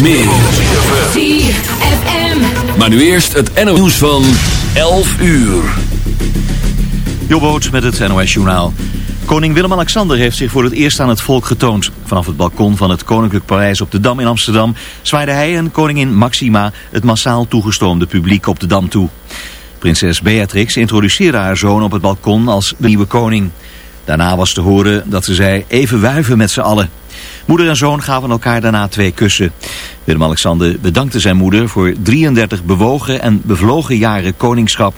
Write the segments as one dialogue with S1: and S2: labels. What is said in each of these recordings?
S1: meer.
S2: ZFM.
S1: Maar nu eerst het NOS nieuws van 11 uur.
S3: Jobboot met het NOS Journaal. Koning Willem-Alexander heeft zich voor het eerst aan het volk getoond. Vanaf het balkon van het Koninklijk Paleis op de Dam in Amsterdam... zwaaide hij en koningin Maxima het massaal toegestroomde publiek op de Dam toe. Prinses Beatrix introduceerde haar zoon op het balkon als de nieuwe koning. Daarna was te horen dat ze zei even wuiven met z'n allen. Moeder en zoon gaven elkaar daarna twee kussen. Willem-Alexander bedankte zijn moeder voor 33 bewogen en bevlogen jaren koningschap.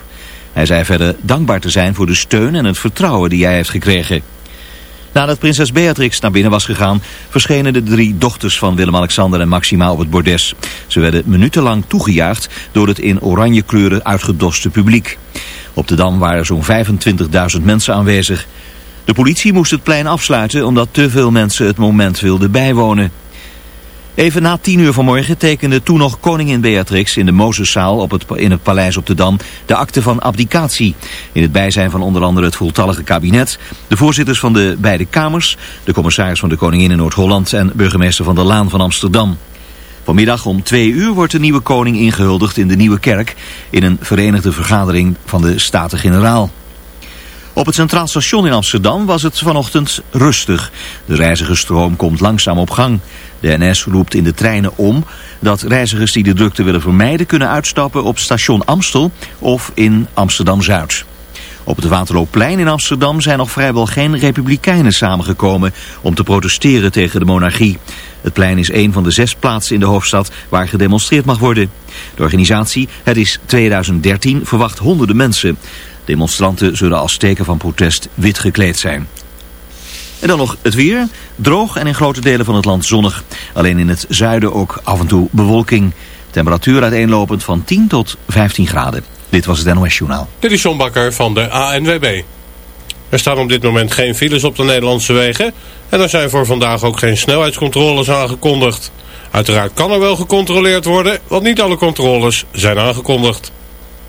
S3: Hij zei verder dankbaar te zijn voor de steun en het vertrouwen die hij heeft gekregen. Nadat prinses Beatrix naar binnen was gegaan, verschenen de drie dochters van Willem-Alexander en Maxima op het bordes. Ze werden minutenlang toegejuicht door het in oranje kleuren uitgedoste publiek. Op de Dam waren zo'n 25.000 mensen aanwezig. De politie moest het plein afsluiten omdat te veel mensen het moment wilden bijwonen. Even na tien uur vanmorgen tekende toen nog koningin Beatrix in de Mozeszaal op het, in het paleis op de Dam de akte van abdicatie. In het bijzijn van onder andere het voltallige kabinet, de voorzitters van de beide kamers, de commissaris van de koningin in Noord-Holland en burgemeester van de Laan van Amsterdam. Vanmiddag om twee uur wordt de nieuwe koning ingehuldigd in de Nieuwe Kerk in een verenigde vergadering van de Staten-Generaal. Op het Centraal Station in Amsterdam was het vanochtend rustig. De reizigersstroom komt langzaam op gang. De NS roept in de treinen om dat reizigers die de drukte willen vermijden... kunnen uitstappen op station Amstel of in Amsterdam-Zuid. Op het Waterloopplein in Amsterdam zijn nog vrijwel geen republikeinen samengekomen... om te protesteren tegen de monarchie. Het plein is een van de zes plaatsen in de hoofdstad waar gedemonstreerd mag worden. De organisatie Het is 2013 verwacht honderden mensen... Demonstranten zullen als teken van protest wit gekleed zijn. En dan nog het weer. Droog en in grote delen van het land zonnig. Alleen in het zuiden ook af en toe bewolking. Temperatuur uiteenlopend van 10 tot 15 graden. Dit was het NOS Journaal.
S4: Dit is John Bakker van de ANWB. Er staan op dit moment geen files op de Nederlandse wegen. En er zijn voor vandaag ook geen snelheidscontroles aangekondigd. Uiteraard kan er wel gecontroleerd worden, want niet alle controles zijn aangekondigd.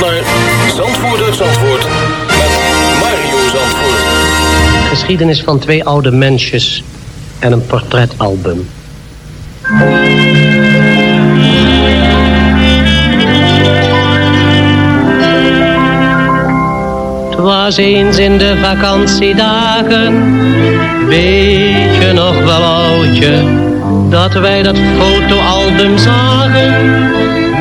S5: naar Zandvoort met Mario Zandvoort.
S6: Geschiedenis van twee oude mensjes en een portretalbum. Was eens in de vakantiedagen, weet je nog wel oudje, dat wij dat fotoalbum zagen.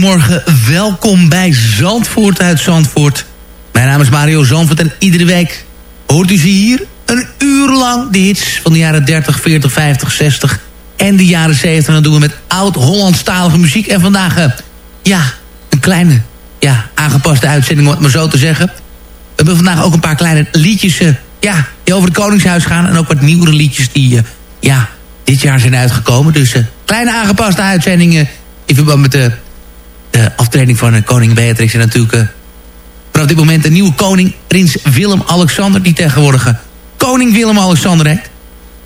S7: Goedemorgen. Welkom bij Zandvoort uit Zandvoort. Mijn naam is Mario Zandvoort en iedere week hoort u ze hier een uur lang de hits van de jaren 30, 40, 50, 60 en de jaren 70. En dat doen we met oud-Hollandstalige muziek. En vandaag, eh, ja, een kleine, ja, aangepaste uitzending, om het maar zo te zeggen. We hebben vandaag ook een paar kleine liedjes, eh, ja, die over het Koningshuis gaan. En ook wat nieuwere liedjes die, eh, ja, dit jaar zijn uitgekomen. Dus kleine aangepaste uitzendingen in verband met de, de aftraining van eh, koning Beatrix. En natuurlijk eh, vanaf dit moment de nieuwe koning, prins Willem-Alexander... die tegenwoordig eh, koning Willem-Alexander heet.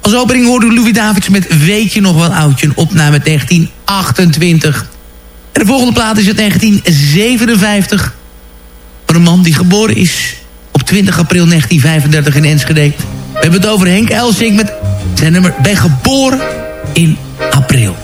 S7: Als opening hoorde Louis Davids met Weet je nog wel oudje, een opname uit 1928. En de volgende plaat is uit 1957... van een man die geboren is op 20 april 1935 in Enschede. We hebben het over Henk Elsink met zijn nummer Ben geboren in april.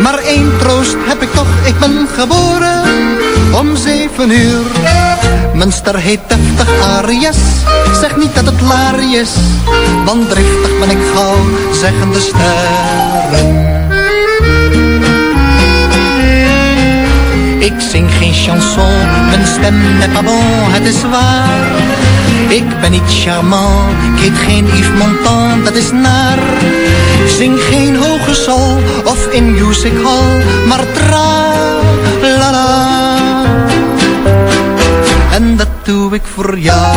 S8: Maar één troost heb ik toch, ik ben geboren om zeven uur. Mijn ster heet deftig Arias, zeg niet dat het laar is. Want driftig ben ik gauw, zeggen de sterren. Ik zing geen chanson, mijn stem n'est pas bon, het is waar. Ik ben niet charmant, ik geen Yves Montand, dat is naar. Zing geen hoge sol of in music hall, maar tra la la. En dat doe ik voor jou.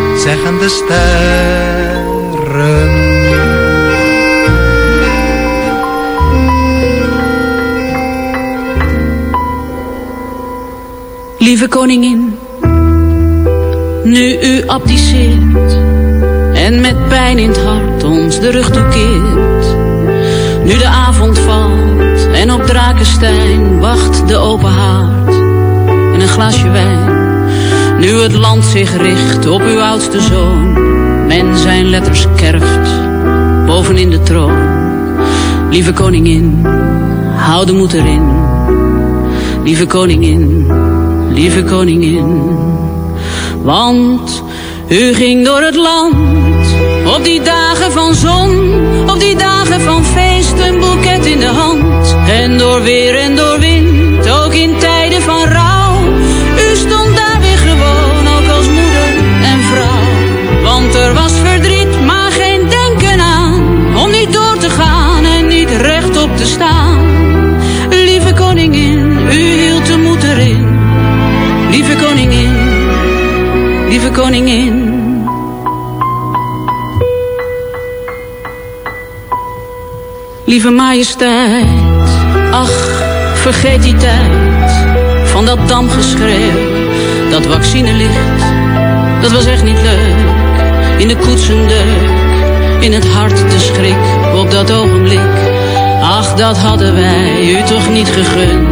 S8: zeggen de sterren.
S9: Lieve koningin, nu u abdiceert en met pijn in het hart ons de rug toekeert. Nu de avond valt en op Drakenstein wacht de open haard en een glaasje wijn. Nu het land zich richt op uw oudste zoon, men zijn letters kerft bovenin de troon. Lieve koningin, hou de moed erin. Lieve koningin, lieve koningin. Want u ging door het land op die dagen van zon, op die dagen van feest, een boeket in de hand. En door weer en door wind, ook in tijden van rouw. Koningin. Lieve majesteit, ach, vergeet die tijd van dat damgeschreeuw, dat vaccinelicht, dat was echt niet leuk. In de koetsendeuk, in het hart de schrik op dat ogenblik. Ach, dat hadden wij u toch niet gegund.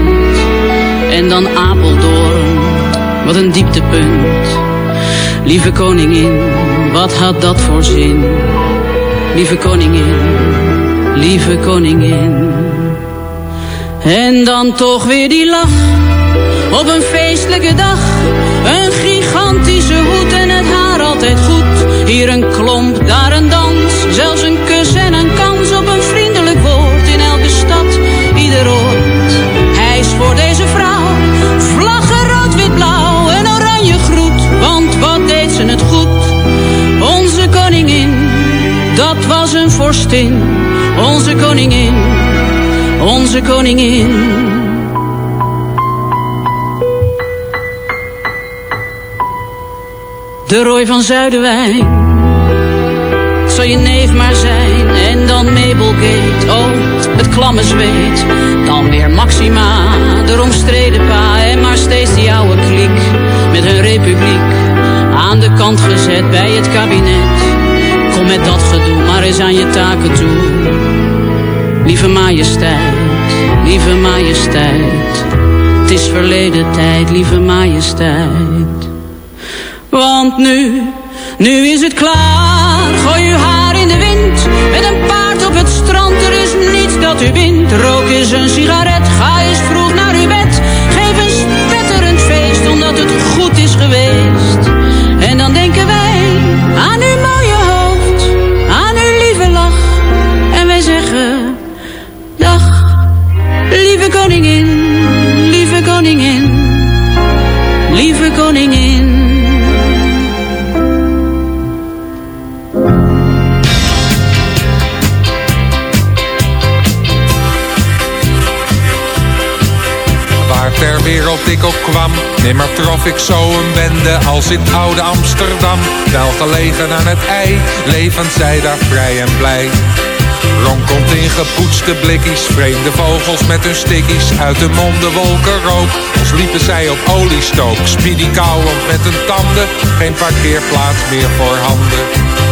S9: En dan Apeldoorn, wat een dieptepunt. Lieve koningin, wat had dat voor zin? Lieve koningin, lieve koningin. En dan toch weer die lach, op een feestelijke dag. Een gigantische hoed en het haar altijd goed. Hier een klomp, daar een dans, vorstin, onze koningin, onze koningin. De rooi van Zuiderwijn zal je neef maar zijn. En dan Mabelgate, oh, het klamme zweet. Dan weer Maxima, de omstreden pa. En maar steeds die oude kliek met hun republiek. Aan de kant gezet bij het kabinet. Met dat gedoe maar eens aan je taken toe. Lieve majesteit, lieve majesteit. Het is verleden tijd, lieve majesteit. Want nu, nu is het klaar. Gooi uw haar in de wind. Met een paard op het strand. Er is niets dat u wint. Rook is een sigaret. Ga
S10: wereld ik ook kwam, nimmer trof ik zo een bende als in oude Amsterdam. Wel gelegen aan het ei, levend zij daar vrij en blij. Ronkelt in gepoetste blikkies, vreemde vogels met hun stickies. Uit de monden wolken rook, als liepen zij op oliestook. Speedy kauwend met hun tanden, geen parkeerplaats meer voor handen.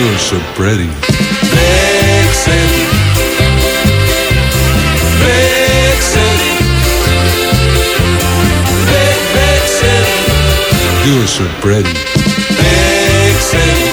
S10: You're so pretty.
S11: Big city. Big city. Big, big city.
S10: You're so pretty.
S11: Big city.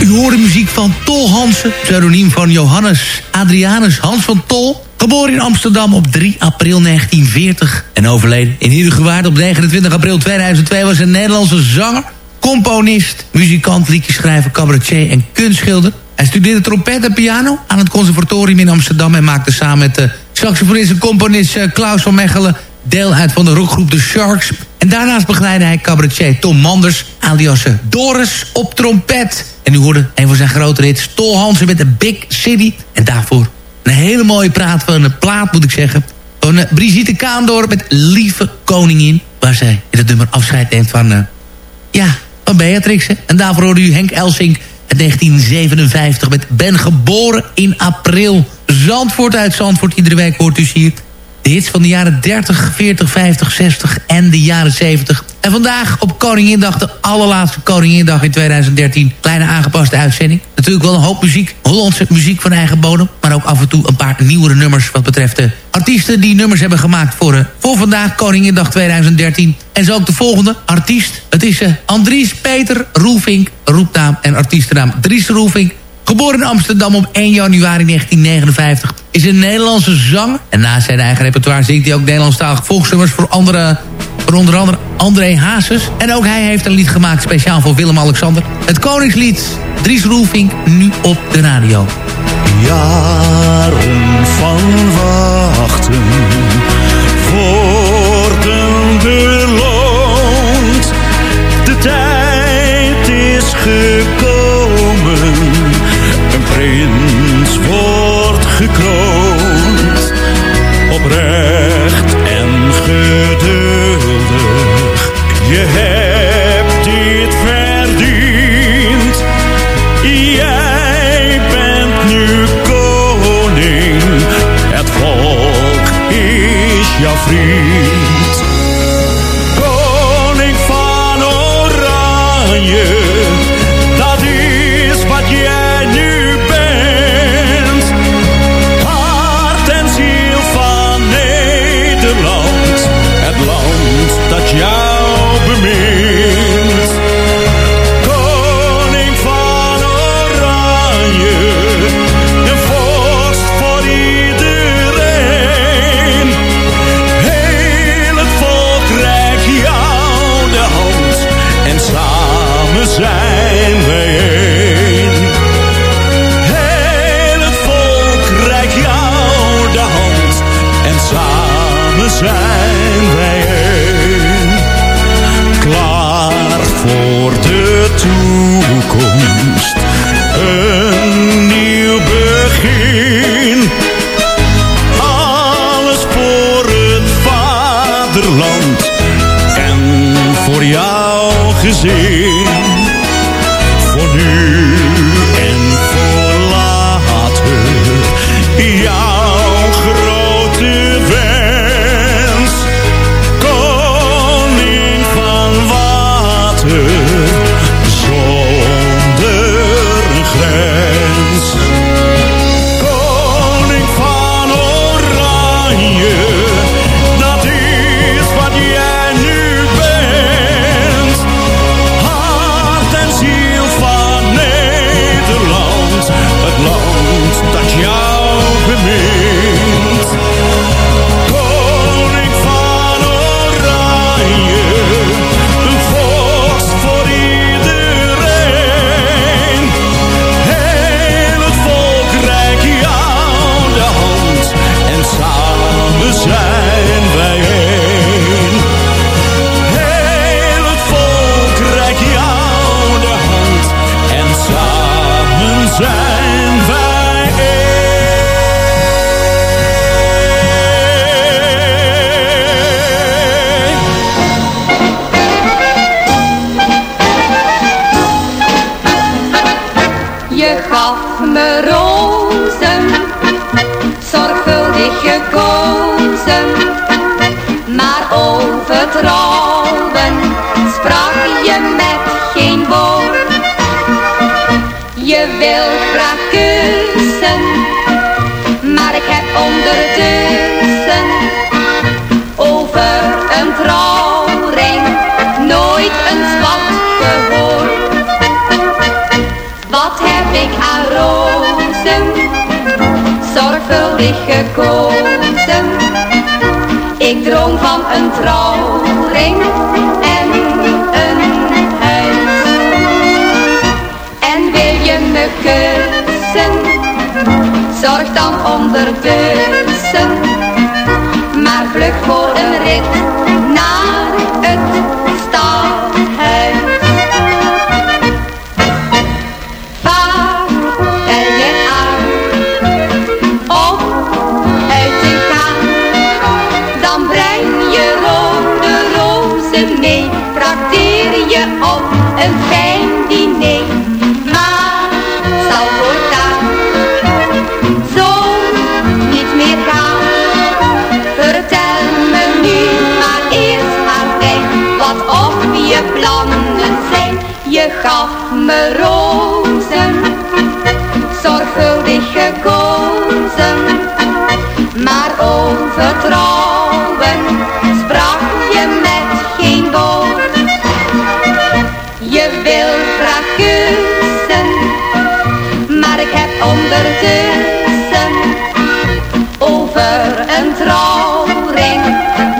S7: U hoort de muziek van Tol Hansen, pseudoniem van Johannes Adrianus Hans van Tol. Geboren in Amsterdam op 3 april 1940 en overleden in Heerdegewaard op 29 april 2002 was een Nederlandse zanger, componist, muzikant, liedjeschrijver, cabaretier en kunstschilder. Hij studeerde trompet en piano aan het conservatorium in Amsterdam en maakte samen met de saxofonist en componist eh, Klaus van Mechelen deel uit van de rockgroep The Sharks. En daarnaast begeleidde hij cabaretier Tom Manders, alias eh, Doris, op trompet. En u hoorde een van zijn grote hits, Tol Hansen met de Big City. En daarvoor een hele mooie praat van een plaat, moet ik zeggen. Van eh, Brigitte Kaandorp met Lieve Koningin. Waar zij in het nummer afscheid neemt van, eh, ja, van Beatrix. En daarvoor hoorde u Henk Elsink uit 1957 met Ben geboren in april. Zandvoort uit Zandvoort. Iedere week hoort u hier de hits van de jaren 30, 40, 50, 60 en de jaren 70. En vandaag op Koningindag, de allerlaatste Koningindag in 2013. Kleine aangepaste uitzending. Natuurlijk wel een hoop muziek, Hollandse muziek van eigen bodem. Maar ook af en toe een paar nieuwere nummers wat betreft de artiesten die nummers hebben gemaakt voor, uh, voor vandaag, Koningindag 2013. En zo ook de volgende artiest. Het is uh, Andries Peter Roelvink, roepnaam en artiestennaam Dries Roelvink. Geboren in Amsterdam op 1 januari 1959. Is een Nederlandse zanger. En naast zijn eigen repertoire zingt hij ook Nederlandstalige volksnummers voor andere... Voor onder andere André Hazes. En ook hij heeft een lied gemaakt speciaal voor Willem-Alexander. Het Koningslied Dries Roelvink nu op de radio.
S12: Jaren van wachten worden beloond. De tijd is gekomen, prins wordt gekroond. Oprecht en geduldig, je hebt dit verdiend. Jij bent nu koning, het volk is jouw vriend. Koning van Oranje,
S13: Ik droom van een trouwring en een huis. En wil je me kussen, zorg dan ondertussen. Maar vlug voor een rit over een trouwring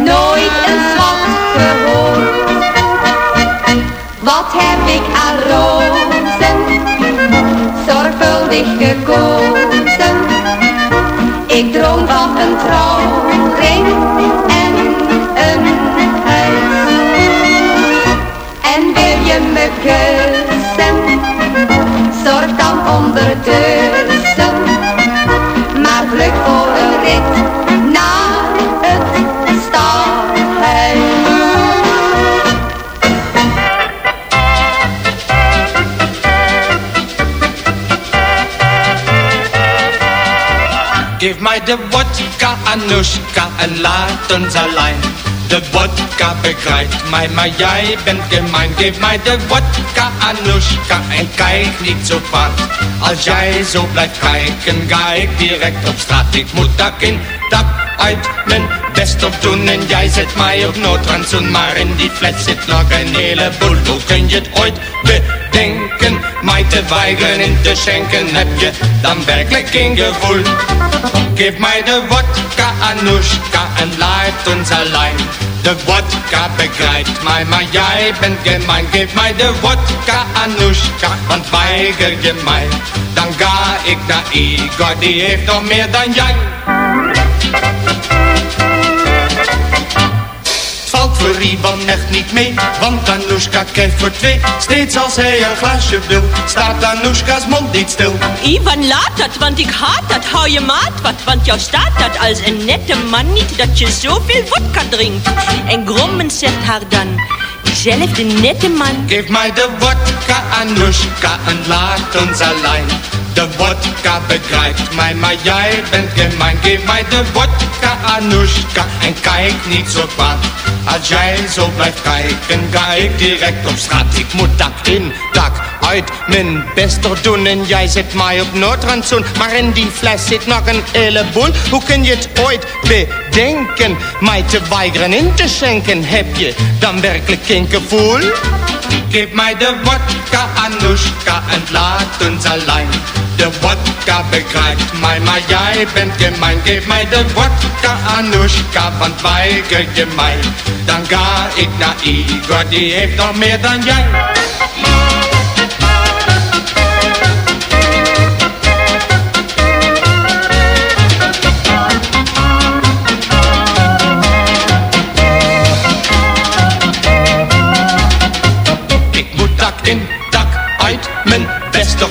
S13: nooit een zwart gehoord. Wat heb ik aan rozen, zorgvuldig gekozen. Ik droom van een trouwring
S14: de vodka, Anushka, en laat ons alleen. De vodka begrijpt mij, maar jij bent gemein. Geef mij de vodka, Anushka, en kijk niet zo vaak. Als jij zo blijft kijken, ga ik direct op straat. Ik moet dak in, dak uit, mijn best op doen. En jij zet mij op noodrandzoen, maar in die fles zit nog een heleboel. Hoe kun je het ooit bedenken, mij te in te schenken? Heb je dan werkelijk geen gevoel? Geef mij de vodka, Anushka, en laat ons alleen. De vodka begrijpt mij, maar jij bent gemein. Geef mij de vodka, Anushka, want weiger je. Dan ga ik naar Igor, die heeft nog meer dan jij. Ivan echt niet mee, want Anushka krijgt voor twee. Steeds als hij een glaasje wil, staat Anushka's mond niet stil.
S15: Ivan, laat dat, want ik haat dat. Hou je maat wat, want jou staat dat als een nette man niet dat je zoveel vodka drinkt. En grommen zegt haar dan, diezelfde nette man.
S14: Geef mij de vodka, Anushka, en laat ons alleen. De vodka begrijpt mij, maar jij bent gemein. Geef mij de vodka, Anushka, en kijk niet zo kwaad. Als jij zo blijft kijken, ga ik direct op straat. Ik moet dak in, dak uit, mijn best er doen. En jij zet mij op noodrandzoen. Maar in die fles zit nog een heleboel. Hoe kun je het ooit bedenken? Mij te weigeren in te schenken. Heb je dan werkelijk geen gevoel? Geef mij de vodka, Anushka, en laat ons alleen. De vodka begrijpt mij, maar jij bent gemein. Geef mij de vodka, Anushka, want weiger je mij. Dan ga ik naar Igor, die heeft nog meer dan jij.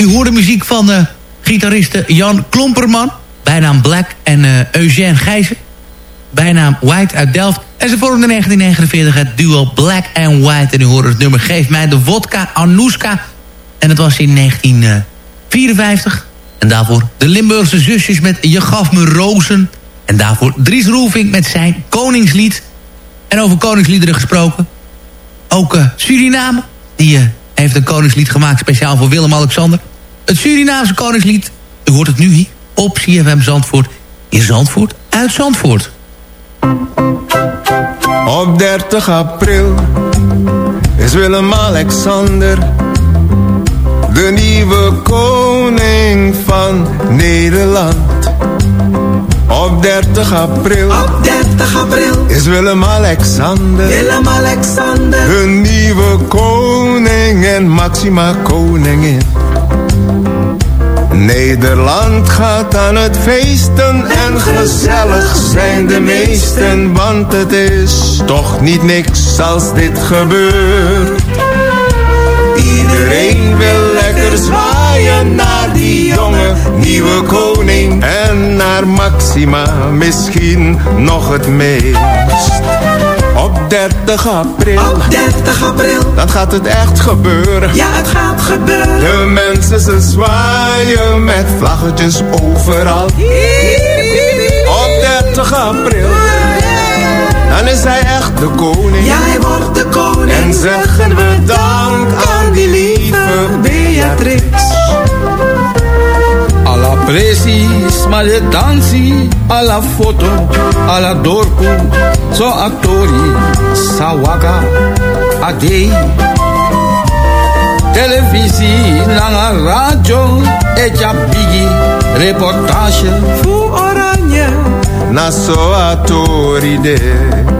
S7: u hoorde muziek van eh gitariste Jan Klomperman. Bijnaam Black en eh Eugène Gijzen. Bijnaam White uit Delft. En ze vormden in 1949 het duo Black and White. En u hoorde het nummer Geef mij de vodka Anouska. En dat was in 1954. En daarvoor de Limburgse zusjes met Je gaf me rozen. En daarvoor Dries Roelvink met zijn Koningslied. En over Koningsliederen gesproken. Ook eh, Suriname. Die heeft een Koningslied gemaakt speciaal voor Willem-Alexander. Het Surinaamse Koningslied. U hoort het nu hier op CFM Zandvoort. In Zandvoort uit Zandvoort.
S16: Op 30 april is Willem-Alexander de nieuwe koning van Nederland. Op 30 april,
S17: Op 30 april
S16: is Willem-Alexander
S17: Willem-Alexander
S16: hun nieuwe koning en Maxima koningin. Nederland gaat aan het feesten en gezellig zijn de meesten, want het is toch niet niks als dit gebeurt. Iedereen wil lekker zwaaien naar die jonge nieuwe koning en naar Maxima misschien nog het meest. Op 30 april,
S17: Op 30 april
S16: dan gaat het echt gebeuren.
S17: Ja, het gaat gebeuren
S16: De mensen ze zwaaien met vlaggetjes overal. Op 30 april, dan is hij echt de koning.
S17: Ja, hij wordt de koning
S16: En zeggen we dank aan die lieve Beatrix.
S18: Alla presi, smale dansi, alla foto, alla dorpu, so actori, sawaka, adei. Televisie, nanga radio, etja bigi, reportage.
S17: Fu oranje
S16: Na so atoride. Koning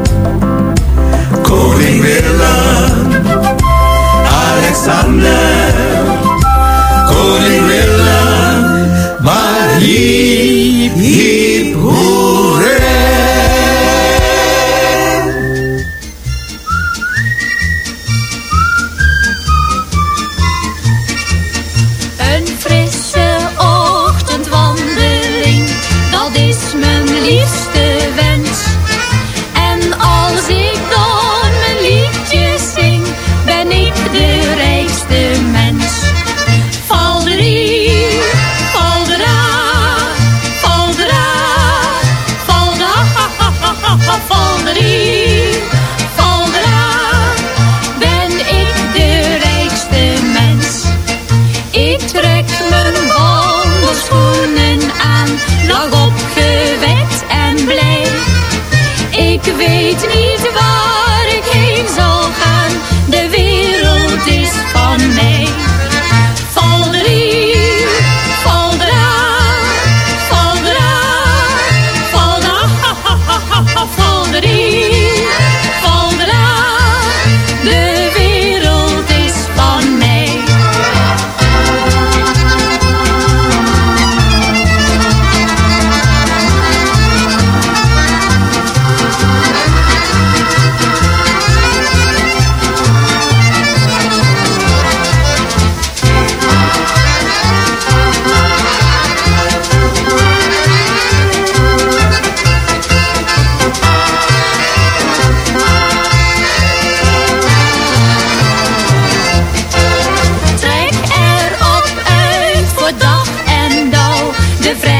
S4: de vrijheid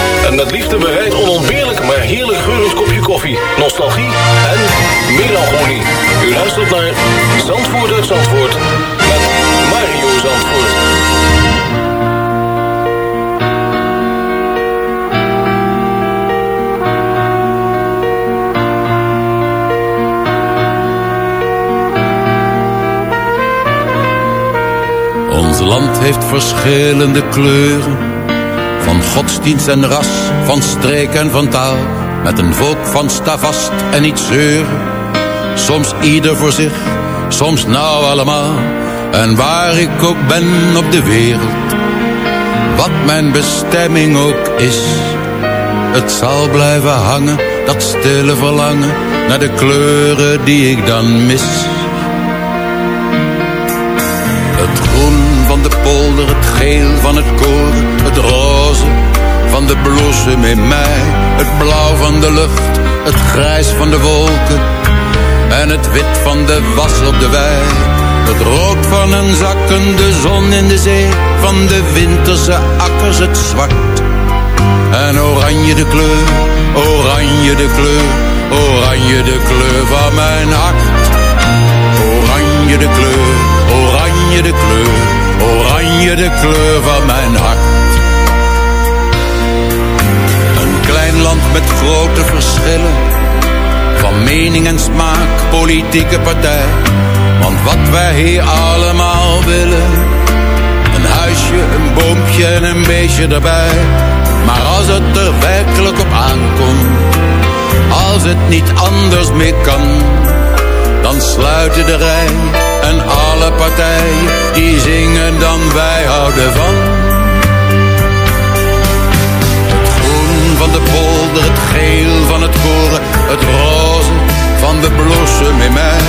S19: heeft verschillende kleuren. Van godsdienst en ras, van streek en van taal. Met een volk van stavast en niet zeuren. Soms ieder voor zich, soms nou allemaal. En waar ik ook ben op de wereld. Wat mijn bestemming ook is. Het zal blijven hangen, dat stille verlangen. Naar de kleuren die ik dan mis. Het groen van de polder, het geel van het koren, het roze van de bloesem in mei, het blauw van de lucht, het grijs van de wolken en het wit van de was op de wei. Het rood van een zakkende zon in de zee, van de winterse akkers het zwart. En oranje de kleur, oranje de kleur, oranje de kleur van mijn hart. Oranje de kleur, oranje de kleur, oranje de kleur van mijn hart. Een klein land met grote verschillen, van mening en smaak, politieke partij. Want wat wij hier allemaal willen, een huisje, een boompje en een beestje erbij. Maar als het er werkelijk op aankomt, als het niet anders meer kan dan sluiten de rij en alle partijen die zingen dan wij houden van. Het groen van de polder, het geel van het koren, het roze van de bloesem in mei,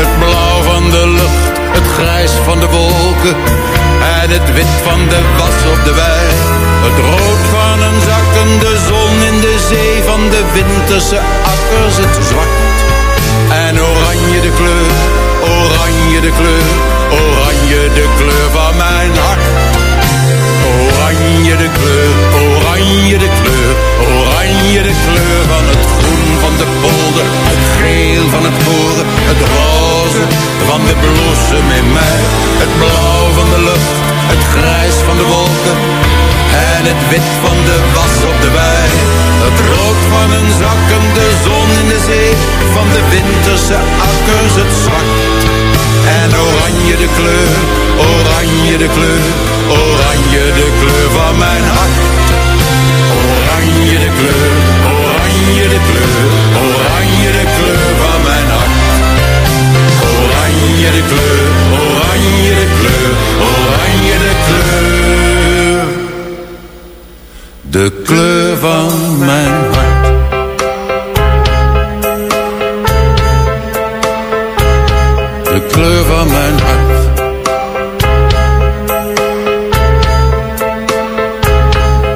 S19: het blauw van de lucht, het grijs van de wolken en het wit van de was op de wei. Het rood van een zakkende zon in de zee van de winterse akkers, het zwart en oranje de kleur, oranje de kleur, oranje de kleur van mijn hart. Oranje de kleur, oranje de kleur, oranje de kleur van het groen van de polder, het geel van het koren, het roze van de bloesem in mei, het blauw van de lucht, het grijs van de wolken en het wit van de was op de wei. Het rood van een zakkende zon in de zee, van de winterse akkers het zwart. En oranje de kleur, oranje de kleur, oranje de kleur van mijn hart. Oranje de kleur, oranje de kleur, oranje de kleur van mijn hart. Oranje de kleur, oranje de kleur, De kleur van mijn hart.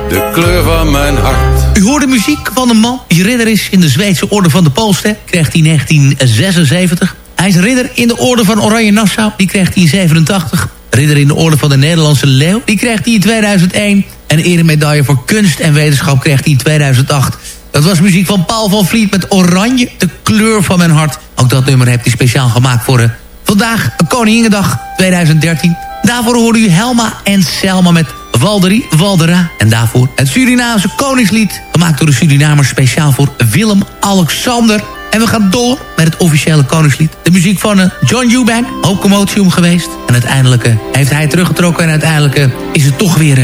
S19: De kleur van mijn hart.
S7: U hoort de muziek van een man die ridder is in de Zweedse Orde van de Poolster. Kreeg hij in 1976. Hij is ridder in de Orde van Oranje Nassau. Die kreeg hij in 87. Ridder in de Orde van de Nederlandse Leeuw. Die kreeg hij in 2001. En eremedaille voor kunst en wetenschap kreeg hij in 2008. Dat was muziek van Paul van Vliet met Oranje, de kleur van mijn hart. Ook dat nummer heeft hij speciaal gemaakt voor uh, vandaag, Koninginnedag 2013. Daarvoor hoorde u Helma en Selma met Walderie Waldera. En daarvoor het Surinaamse koningslied. Gemaakt door de Surinamers speciaal voor Willem-Alexander. En we gaan door met het officiële koningslied. De muziek van uh, John Eubank. Om geweest. En uiteindelijk uh, heeft hij teruggetrokken. En uiteindelijk is het toch weer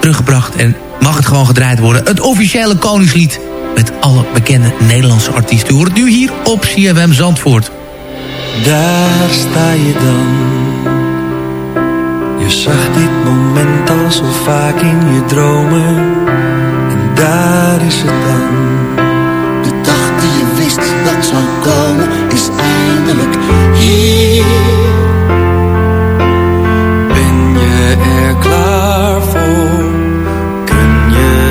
S7: teruggebracht en mag het gewoon gedraaid worden. Het officiële koningslied met alle bekende Nederlandse artiesten. U hoort nu hier op CFM Zandvoort.
S17: Daar sta je dan. Je zag dit moment al zo vaak in je dromen. En daar is het dan.
S20: De dag die je wist dat zou komen is eindelijk hier.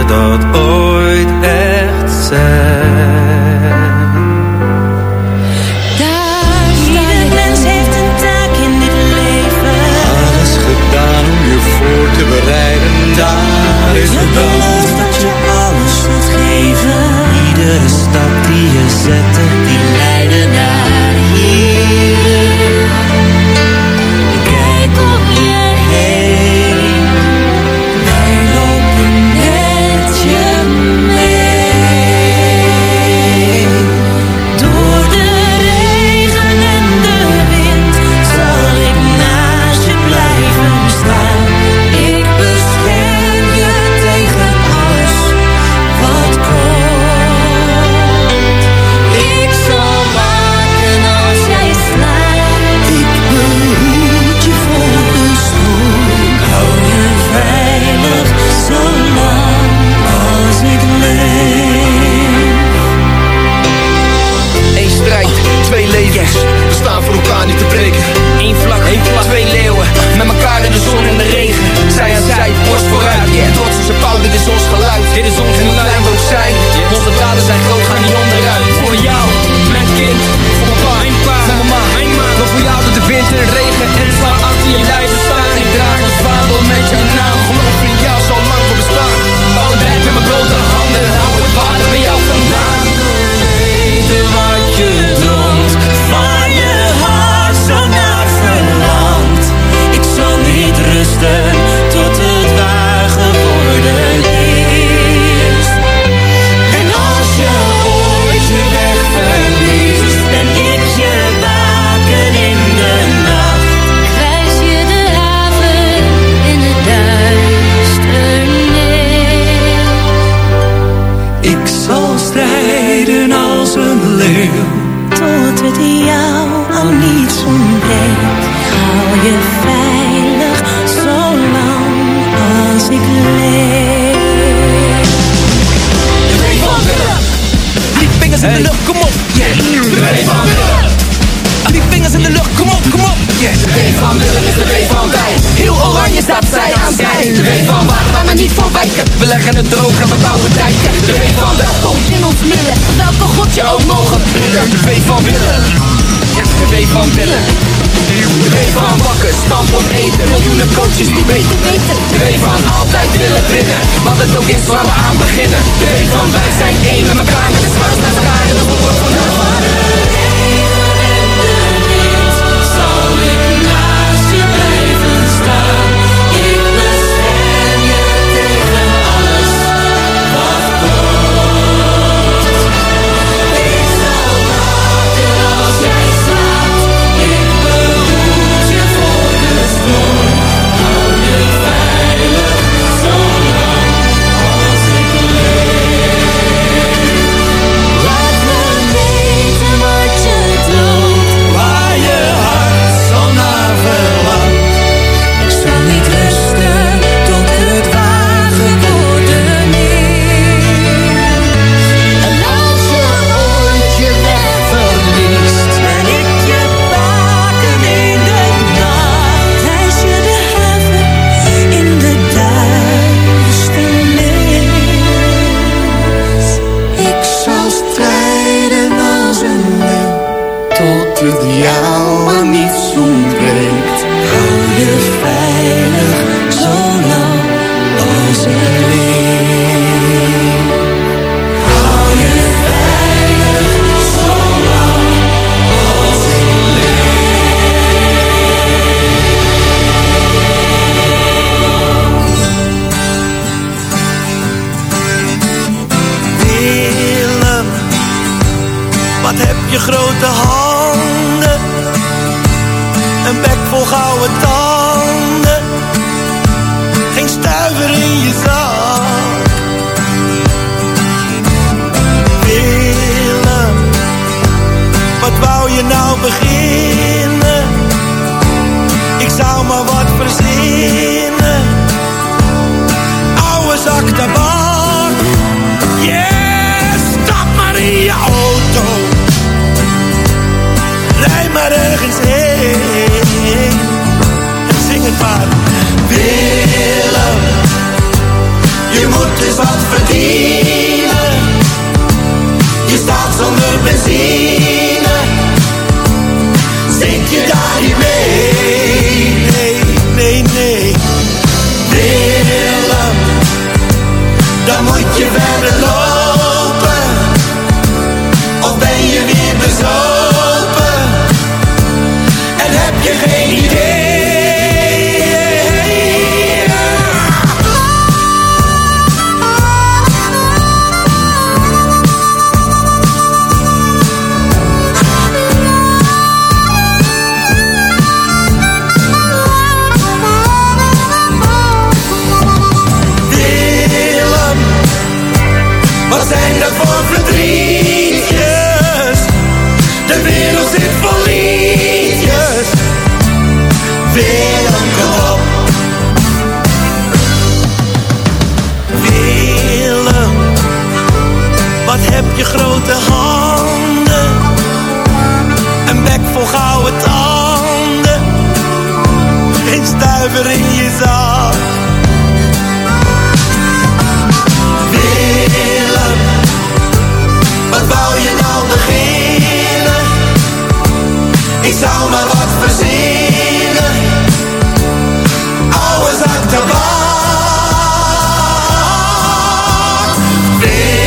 S17: dat ooit echt zijn.
S2: Daar mens heeft een taak in dit leven.
S17: Alles gedaan om je voor te bereiden. Daar is het dan
S2: dat je alles wilt geven.
S17: Iedere stap
S21: die
S2: je zet.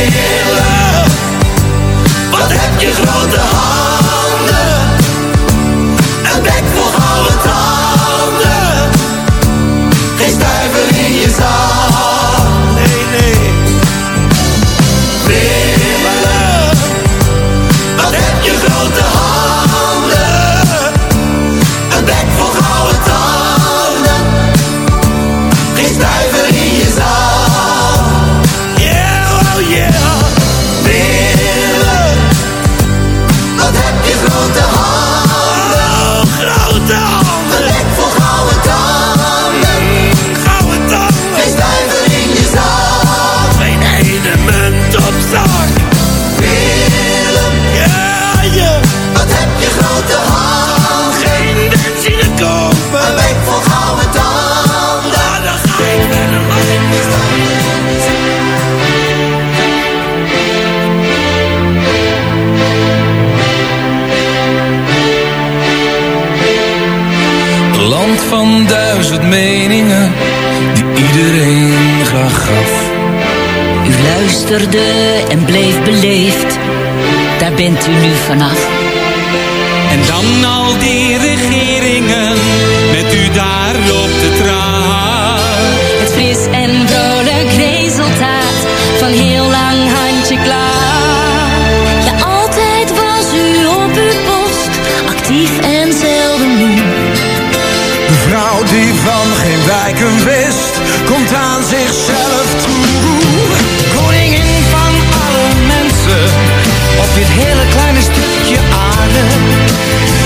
S2: in
S17: love. Wat heb je grote
S20: hart? en
S22: bleef beleefd. Daar bent u nu vanaf.
S12: En dan al die regeringen met u daar op de traag,
S2: Het fris en vrolijk resultaat van heel lang handje klaar. Ja, altijd was u op uw post, actief en zelden moe.
S20: De vrouw die van geen wijken wist, komt aan zichzelf
S12: dit hele kleine stukje aarde.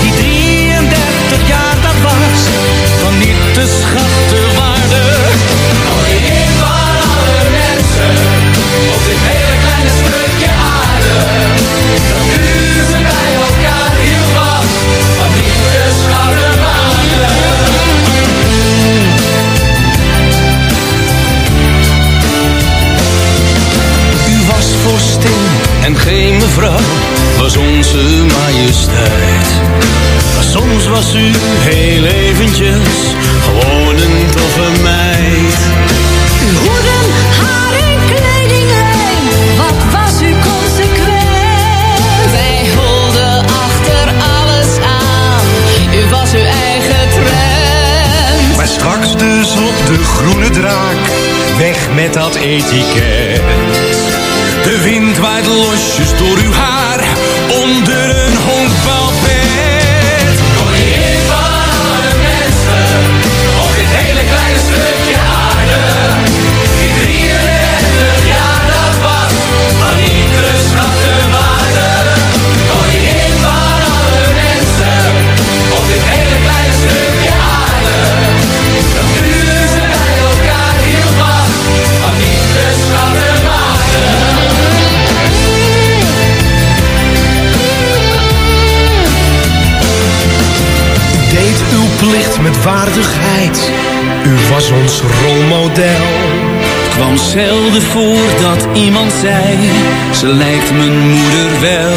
S12: Ze
S23: lijkt mijn moeder wel.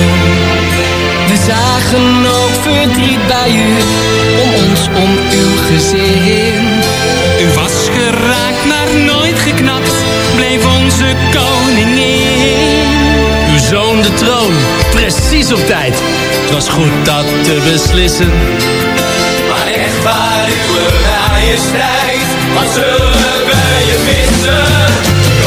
S24: We zagen ook verdriet bij u, om ons, om uw gezin.
S25: U was geraakt, maar nooit geknapt, bleef onze koningin.
S26: Uw zoon de troon, precies op tijd. Het was goed dat te beslissen.
S21: Maar echt waar uw majesteit, wat zullen we je missen?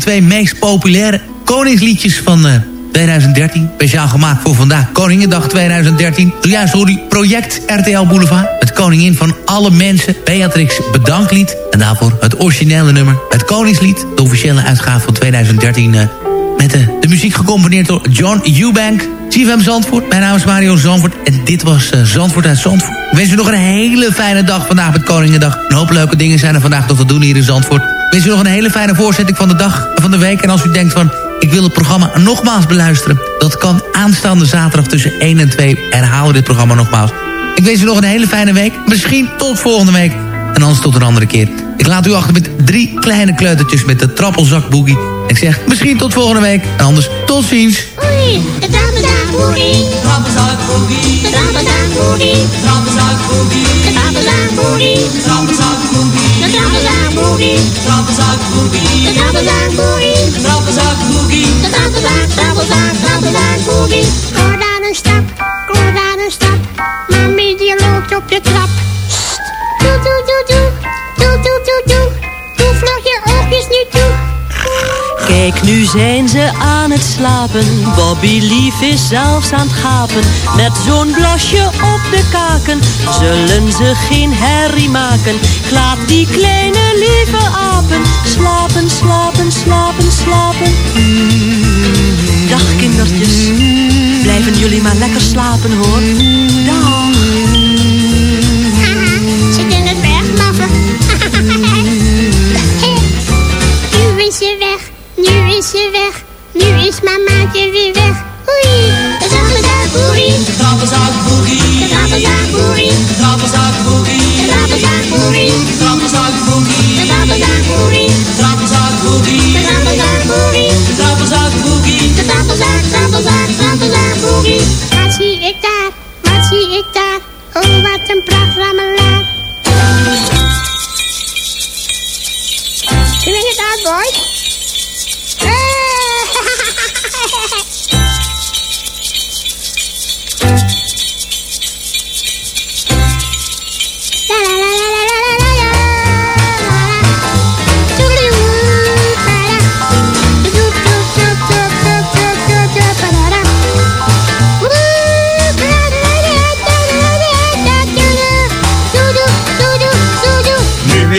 S7: Twee meest populaire koningsliedjes van eh, 2013. Speciaal gemaakt voor vandaag, Koningendag 2013. Zojuist hoorde u Project RTL Boulevard. Het koningin van alle mensen, Beatrix Bedanklied. En daarvoor het originele nummer, het Koningslied. De officiële uitgave van 2013... eh, met de, de muziek gecomponeerd door John Eubank. CFM Zandvoort, mijn naam is Mario Zandvoort. En dit was eh, Zandvoort uit Zandvoort. Ik wens u nog een hele fijne dag vandaag met Koningendag. Een hoop leuke dingen zijn er vandaag nog te doen hier in Zandvoort. Wens u nog een hele fijne voorzetting van de dag, van de week. En als u denkt van, ik wil het programma nogmaals beluisteren. Dat kan aanstaande zaterdag tussen 1 en 2 herhalen we dit programma nogmaals. Ik wens u nog een hele fijne week. Misschien tot volgende week. En anders tot een andere keer. Ik laat u achter met drie kleine kleutertjes met de trappelzak boogie. Ik zeg misschien tot volgende week. En anders tot ziens.
S21: Oei, de trappelzak boogie. Trappelzak boogie. De trappelzak boogie. Trappelzak boogie. De trappelzak boogie. Trappelzak boogie. De trappelzak boogie. Trappelzak boogie. De boogie. Trappelzak boogie. De trappelzak, trappelzak, boogie. Kom daar een stap, kom daar een stap. Mami die loopt op de trap. Doe, doe, doe. Doe,
S15: Kijk, nu zijn ze aan het slapen. Bobby Lief is zelfs aan het gapen. Met zo'n blasje op de kaken zullen ze geen herrie maken. Ik laat die kleine lieve apen slapen, slapen, slapen, slapen. Dag kindertjes, blijven jullie maar lekker slapen hoor. Dag.
S21: Ze kunnen het wegmaffen. nu is weg, nu is ze weg. Nu is mamaatje weer weg. Oei, de trappelzak boogie. De trappelzak boogie. De trappelzak boogie. De trappelzak boogie. De trappelzak boogie. De trappelzak boogie. De trappelzak boogie. De trappelzak boogie. De trappelzak boogie. De trappelzak boogie. De trappelzak, trappelzak, trappelzak boogie. Wat zie ik daar? Wat zie ik daar? Oh, wat een pracht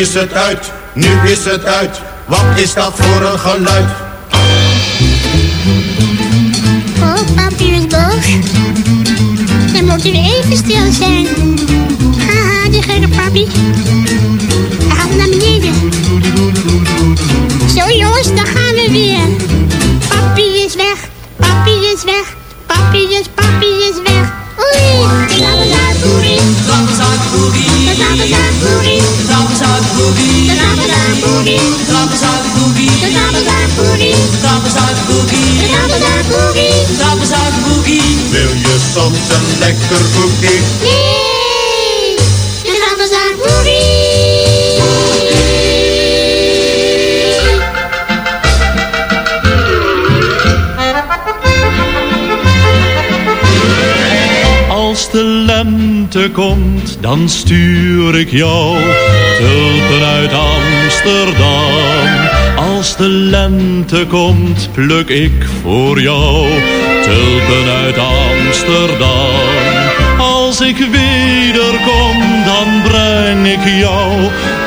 S16: is het uit, nu is het uit. Wat is dat voor een geluid?
S21: Oh, papi is boos. Dan moeten we even stil zijn. Haha, die gekke papi. Hij gaat naar beneden. Zo jongens, daar gaan we weer. Papi is weg, papi is weg. Papi is, papi is weg.
S16: Wil je soms een lekker
S21: boekje?
S27: Lente komt, dan stuur ik jou tulpen uit Amsterdam. Als de lente komt, pluk ik voor jou tulpen uit Amsterdam. Als ik wederkom, dan breng ik jou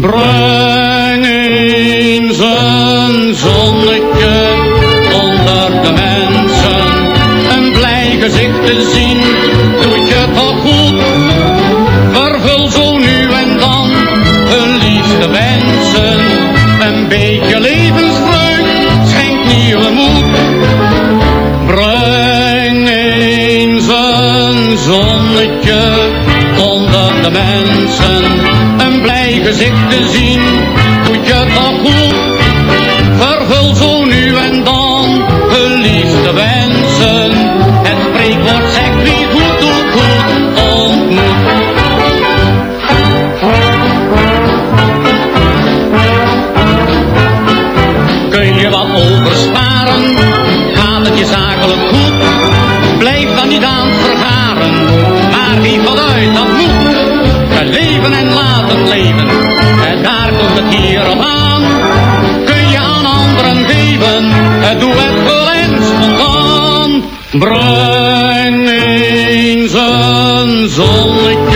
S28: Breng eens een zonnetje onder de mensen, een blij gezicht te zien, een blij gezicht te zien, leven en laten leven, en daar komt het hier op aan. Kun je aan anderen geven, het doe het wel eens spontaan. Breng eens een zonnetje